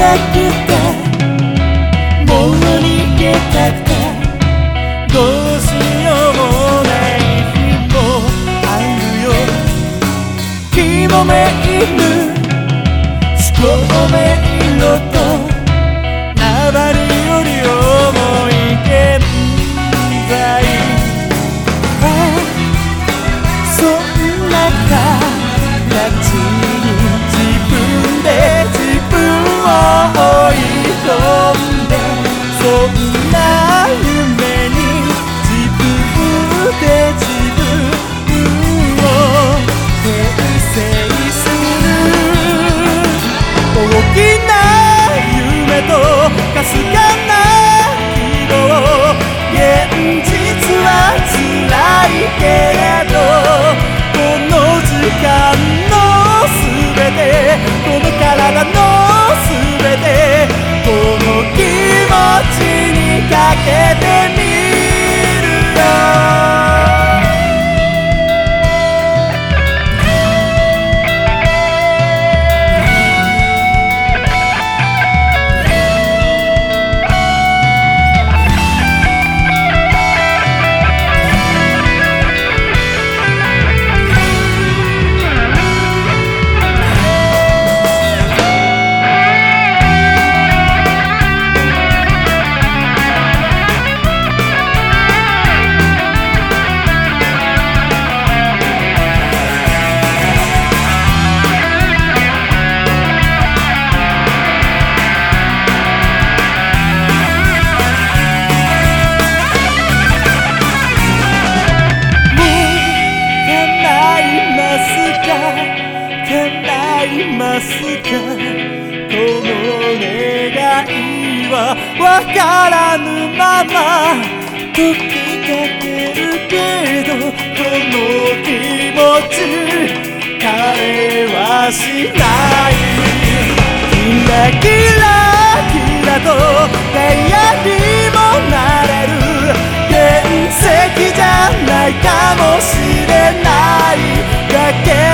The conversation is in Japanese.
たくてもう逃げたくてどうしようもない日もあるよ。君もめーぬ思考メールと叶いますか？この願いはわからぬまま時きかけるけどこの気持ち彼はしない。キラキラ que